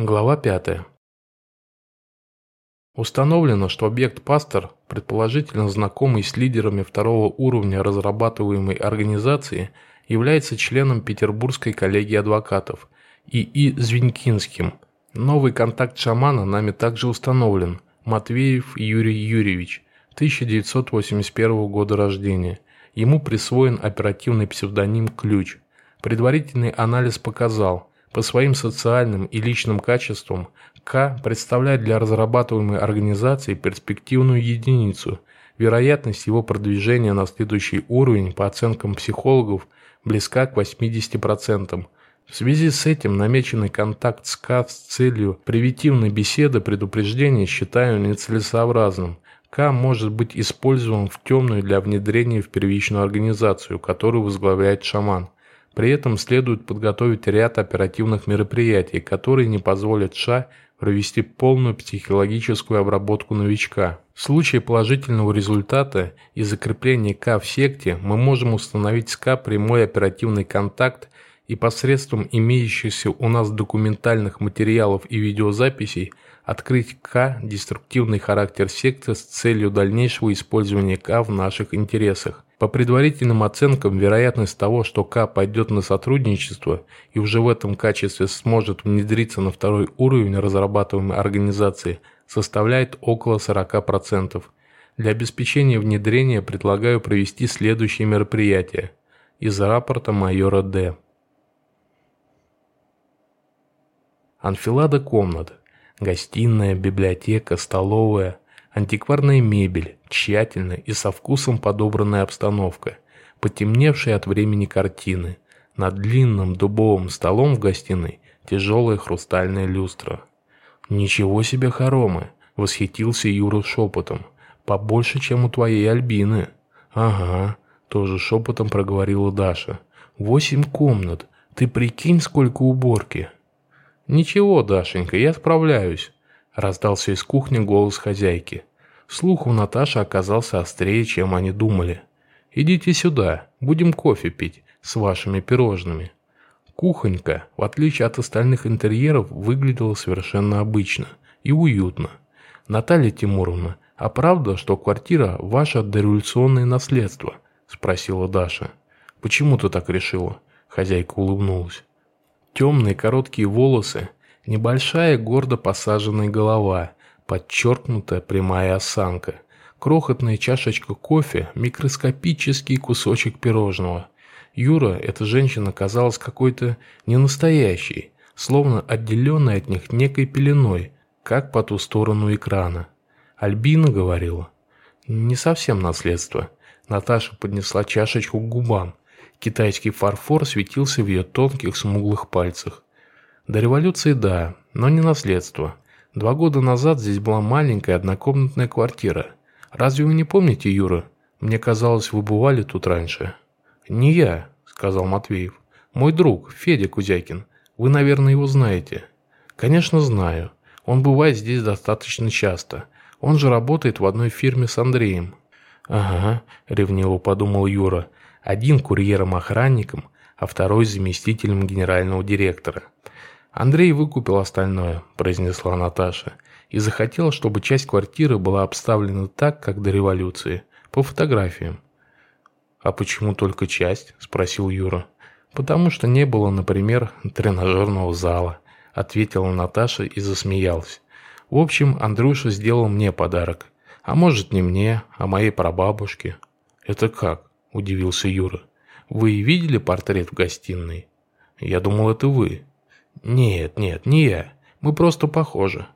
Глава 5. Установлено, что объект Пастор, предположительно знакомый с лидерами второго уровня разрабатываемой организации, является членом Петербургской коллегии адвокатов И.И. Звенькинским. Новый контакт шамана нами также установлен. Матвеев Юрий Юрьевич, 1981 года рождения. Ему присвоен оперативный псевдоним «Ключ». Предварительный анализ показал – по своим социальным и личным качествам К представляет для разрабатываемой организации перспективную единицу. Вероятность его продвижения на следующий уровень по оценкам психологов близка к 80%. В связи с этим намеченный контакт с К с целью превентивной беседы предупреждения считаю нецелесообразным. К может быть использован в темную для внедрения в первичную организацию, которую возглавляет шаман. При этом следует подготовить ряд оперативных мероприятий, которые не позволят ША провести полную психологическую обработку новичка. В случае положительного результата и закрепления К в секте мы можем установить с К прямой оперативный контакт и посредством имеющихся у нас документальных материалов и видеозаписей открыть К деструктивный характер секты с целью дальнейшего использования К в наших интересах. По предварительным оценкам, вероятность того, что К пойдет на сотрудничество и уже в этом качестве сможет внедриться на второй уровень разрабатываемой организации, составляет около 40%. Для обеспечения внедрения предлагаю провести следующие мероприятия. Из рапорта майора Д. Анфилада комнат. Гостиная, библиотека, столовая – Антикварная мебель, тщательно и со вкусом подобранная обстановка, потемневшие от времени картины. Над длинным дубовым столом в гостиной тяжелая хрустальная люстра. «Ничего себе хоромы!» – восхитился Юра шепотом. «Побольше, чем у твоей Альбины». «Ага», – тоже шепотом проговорила Даша. «Восемь комнат. Ты прикинь, сколько уборки». «Ничего, Дашенька, я справляюсь», – раздался из кухни голос хозяйки. Слух у Наташи оказался острее, чем они думали. «Идите сюда, будем кофе пить с вашими пирожными». Кухонька, в отличие от остальных интерьеров, выглядела совершенно обычно и уютно. «Наталья Тимуровна, а правда, что квартира – ваше дореволюционное наследство?» – спросила Даша. «Почему ты так решила?» – хозяйка улыбнулась. Темные короткие волосы, небольшая гордо посаженная голова – подчеркнутая прямая осанка, крохотная чашечка кофе, микроскопический кусочек пирожного. Юра, эта женщина казалась какой-то ненастоящей, словно отделенной от них некой пеленой, как по ту сторону экрана. Альбина говорила. Не совсем наследство. Наташа поднесла чашечку к губам. Китайский фарфор светился в ее тонких смуглых пальцах. До революции да, но не наследство. Два года назад здесь была маленькая однокомнатная квартира. Разве вы не помните, Юра? Мне казалось, вы бывали тут раньше». «Не я», — сказал Матвеев. «Мой друг, Федя Кузякин. Вы, наверное, его знаете». «Конечно, знаю. Он бывает здесь достаточно часто. Он же работает в одной фирме с Андреем». «Ага», — ревниво подумал Юра. «Один курьером-охранником, а второй заместителем генерального директора». «Андрей выкупил остальное», – произнесла Наташа, и захотел, чтобы часть квартиры была обставлена так, как до революции, по фотографиям. «А почему только часть?» – спросил Юра. «Потому что не было, например, тренажерного зала», – ответила Наташа и засмеялась. «В общем, Андрюша сделал мне подарок. А может, не мне, а моей прабабушке». «Это как?» – удивился Юра. «Вы видели портрет в гостиной?» «Я думал, это вы». «Нет, нет, не я. Мы просто похожи».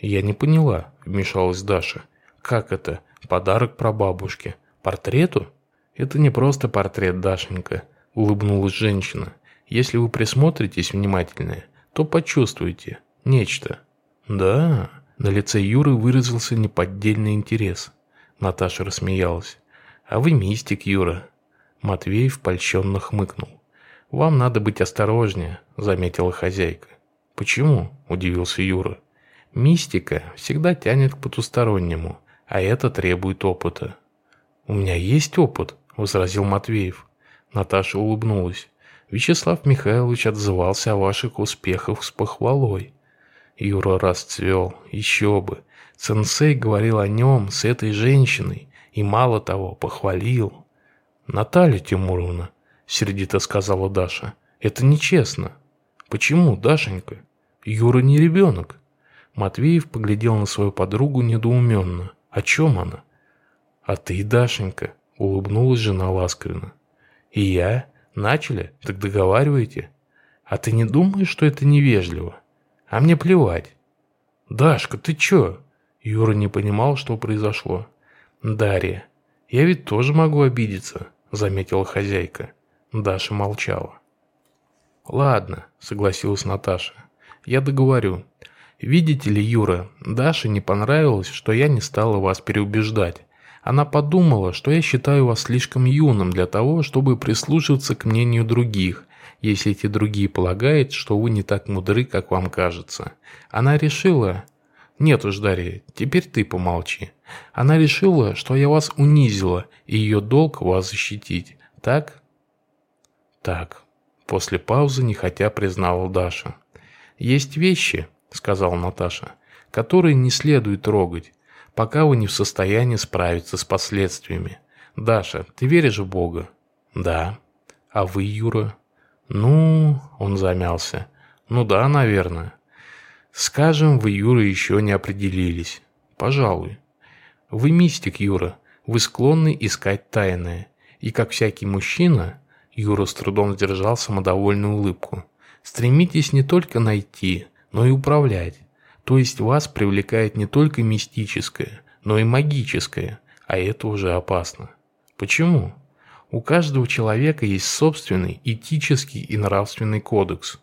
«Я не поняла», – вмешалась Даша. «Как это? Подарок прабабушке? Портрету?» «Это не просто портрет, Дашенька», – улыбнулась женщина. «Если вы присмотритесь внимательнее, то почувствуете нечто». «Да?» – на лице Юры выразился неподдельный интерес. Наташа рассмеялась. «А вы мистик, Юра». Матвеев польщенно хмыкнул. «Вам надо быть осторожнее», – заметила хозяйка. «Почему?» – удивился Юра. «Мистика всегда тянет к потустороннему, а это требует опыта». «У меня есть опыт», – возразил Матвеев. Наташа улыбнулась. «Вячеслав Михайлович отзывался о ваших успехах с похвалой». Юра расцвел, еще бы. Сенсей говорил о нем с этой женщиной и, мало того, похвалил. «Наталья Тимуровна», — сердито сказала Даша, — «это нечестно». «Почему, Дашенька? Юра не ребенок». Матвеев поглядел на свою подругу недоуменно. «О чем она?» «А ты, Дашенька», — улыбнулась жена ласковенно. «И я? Начали? Так договаривайте. А ты не думаешь, что это невежливо? А мне плевать». «Дашка, ты чё?» Юра не понимал, что произошло. «Дарья, я ведь тоже могу обидеться», — заметила хозяйка. Даша молчала. «Ладно», — согласилась Наташа. «Я договорю. Видите ли, Юра, Даше не понравилось, что я не стала вас переубеждать. Она подумала, что я считаю вас слишком юным для того, чтобы прислушиваться к мнению других, если эти другие полагают, что вы не так мудры, как вам кажется. Она решила... Нет уж, Дарья, теперь ты помолчи. Она решила, что я вас унизила, и ее долг вас защитить. Так? Так. После паузы нехотя признала Даша. Есть вещи, сказала Наташа, которые не следует трогать пока вы не в состоянии справиться с последствиями. Даша, ты веришь в Бога? Да. А вы, Юра? Ну, он замялся. Ну да, наверное. Скажем, вы, Юра, еще не определились. Пожалуй. Вы мистик, Юра. Вы склонны искать тайное. И как всякий мужчина, Юра с трудом сдержал самодовольную улыбку, стремитесь не только найти, но и управлять. То есть вас привлекает не только мистическое, но и магическое, а это уже опасно. Почему? У каждого человека есть собственный этический и нравственный кодекс.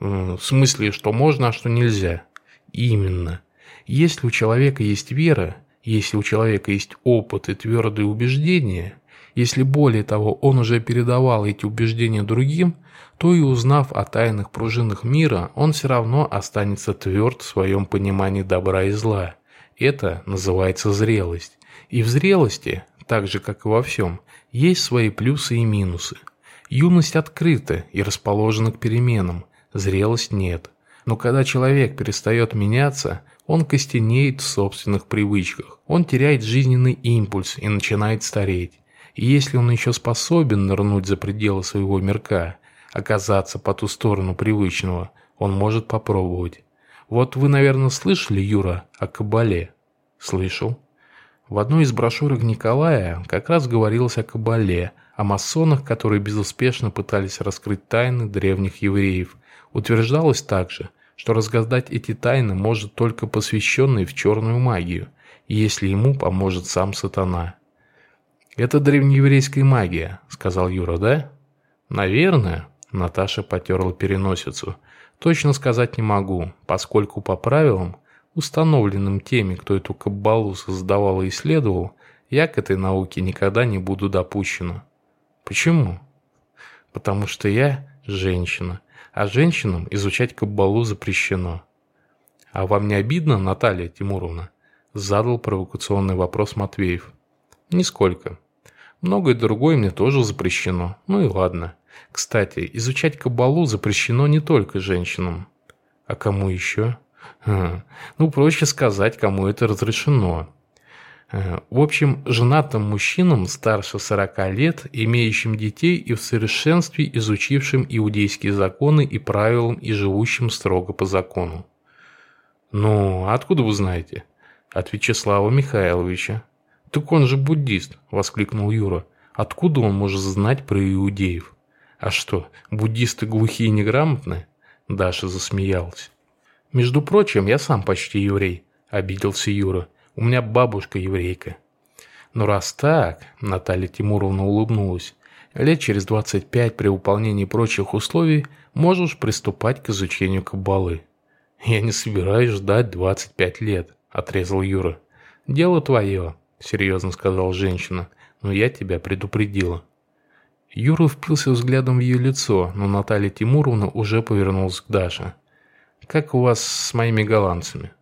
В смысле, что можно, а что нельзя. Именно. Если у человека есть вера, если у человека есть опыт и твердые убеждения, если более того он уже передавал эти убеждения другим, то и узнав о тайных пружинах мира, он все равно останется тверд в своем понимании добра и зла. Это называется зрелость. И в зрелости, так же как и во всем, есть свои плюсы и минусы. Юность открыта и расположена к переменам, зрелость нет. Но когда человек перестает меняться, он костенеет в собственных привычках, он теряет жизненный импульс и начинает стареть. И если он еще способен нырнуть за пределы своего мирка, оказаться по ту сторону привычного, он может попробовать. Вот вы, наверное, слышали, Юра, о Кабале? Слышал. В одной из брошюрок Николая как раз говорилось о Кабале, о масонах, которые безуспешно пытались раскрыть тайны древних евреев. Утверждалось также, что разгадать эти тайны может только посвященный в черную магию, если ему поможет сам сатана. «Это древнееврейская магия», — сказал Юра, да? «Наверное», — Наташа потерла переносицу. «Точно сказать не могу, поскольку по правилам, установленным теми, кто эту каббалу создавал и исследовал, я к этой науке никогда не буду допущена». «Почему?» «Потому что я женщина, а женщинам изучать каббалу запрещено». «А вам не обидно, Наталья Тимуровна?» — задал провокационный вопрос Матвеев. «Нисколько. Многое другое мне тоже запрещено. Ну и ладно. Кстати, изучать кабалу запрещено не только женщинам. А кому еще? А, ну, проще сказать, кому это разрешено. А, в общем, женатым мужчинам старше 40 лет, имеющим детей и в совершенстве изучившим иудейские законы и правилам и живущим строго по закону. «Ну, откуда вы знаете?» «От Вячеслава Михайловича». «Так он же буддист!» – воскликнул Юра. «Откуда он может знать про иудеев?» «А что, буддисты глухие и неграмотные?» Даша засмеялась. «Между прочим, я сам почти еврей», – обиделся Юра. «У меня бабушка еврейка». «Ну раз так», – Наталья Тимуровна улыбнулась, «лет через 25 при выполнении прочих условий можешь приступать к изучению каббалы». «Я не собираюсь ждать 25 лет», – отрезал Юра. «Дело твое серьезно сказала женщина, но я тебя предупредила. Юра впился взглядом в ее лицо, но Наталья Тимуровна уже повернулась к Даше. «Как у вас с моими голландцами?»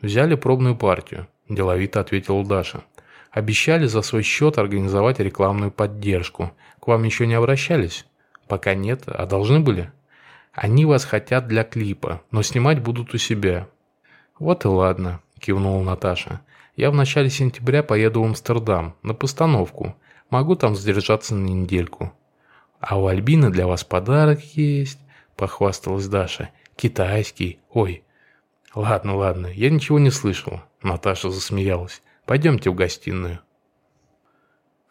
«Взяли пробную партию», – деловито ответила Даша. «Обещали за свой счет организовать рекламную поддержку. К вам еще не обращались?» «Пока нет, а должны были?» «Они вас хотят для клипа, но снимать будут у себя. Вот и ладно, кивнула Наташа. Я в начале сентября поеду в Амстердам на постановку. Могу там задержаться на недельку. А у Альбины для вас подарок есть, похвасталась Даша. Китайский. Ой. Ладно, ладно, я ничего не слышала. Наташа засмеялась. Пойдемте в гостиную.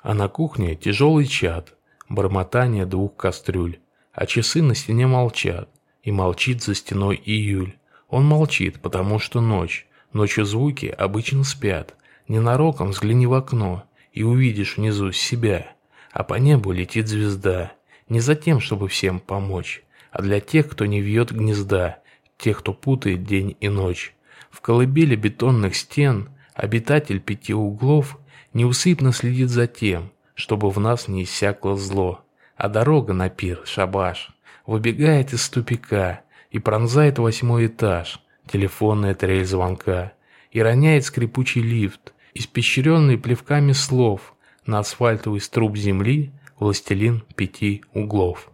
А на кухне тяжелый чад, бормотание двух кастрюль, а часы на стене молчат, и молчит за стеной июль. Он молчит, потому что ночь, ночью звуки обычно спят. Ненароком взгляни в окно, и увидишь внизу себя, а по небу летит звезда, не за тем, чтобы всем помочь, а для тех, кто не вьет гнезда, тех, кто путает день и ночь. В колыбели бетонных стен обитатель пяти углов неусыпно следит за тем, чтобы в нас не иссякло зло, а дорога на пир, шабаш, выбегает из тупика и пронзает восьмой этаж, телефонная трель звонка, и роняет скрипучий лифт, испещренный плевками слов на асфальтовый струп земли властелин пяти углов.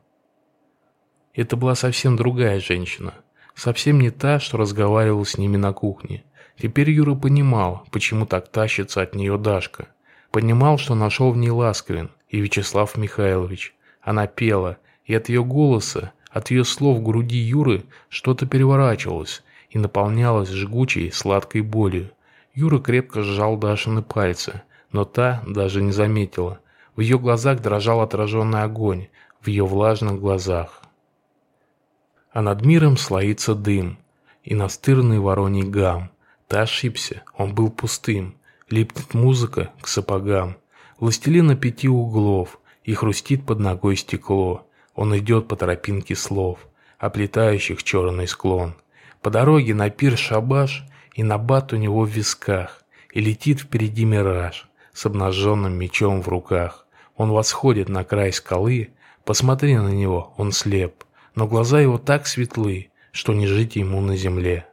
Это была совсем другая женщина, совсем не та, что разговаривала с ними на кухне. Теперь Юра понимал, почему так тащится от нее Дашка. Понимал, что нашел в ней Ласковин и Вячеслав Михайлович. Она пела, и от ее голоса, от ее слов в груди Юры что-то переворачивалось и наполнялось жгучей, сладкой болью. Юра крепко сжал Дашины пальцы, но та даже не заметила. В ее глазах дрожал отраженный огонь, в ее влажных глазах. А над миром слоится дым и настырный вороний гам. Ты ошибся, он был пустым. Липнет музыка к сапогам. Властелина пяти углов, и хрустит под ногой стекло. Он идет по тропинке слов, оплетающих черный склон. По дороге на пир шабаш, и набат у него в висках, и летит впереди мираж с обнаженным мечом в руках. Он восходит на край скалы, посмотри на него, он слеп, но глаза его так светлы, что не жить ему на земле.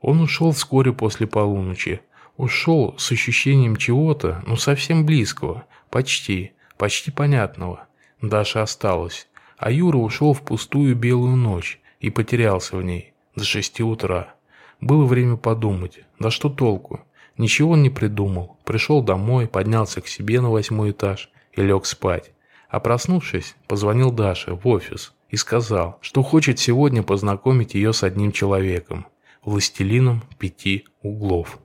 Он ушел вскоре после полуночи. Ушел с ощущением чего-то, ну совсем близкого, почти, почти понятного. Даша осталась, а Юра ушел в пустую белую ночь и потерялся в ней до шести утра. Было время подумать, да что толку? Ничего он не придумал. Пришел домой, поднялся к себе на восьмой этаж и лег спать. А проснувшись, позвонил Даше в офис и сказал, что хочет сегодня познакомить ее с одним человеком, властелином пяти углов.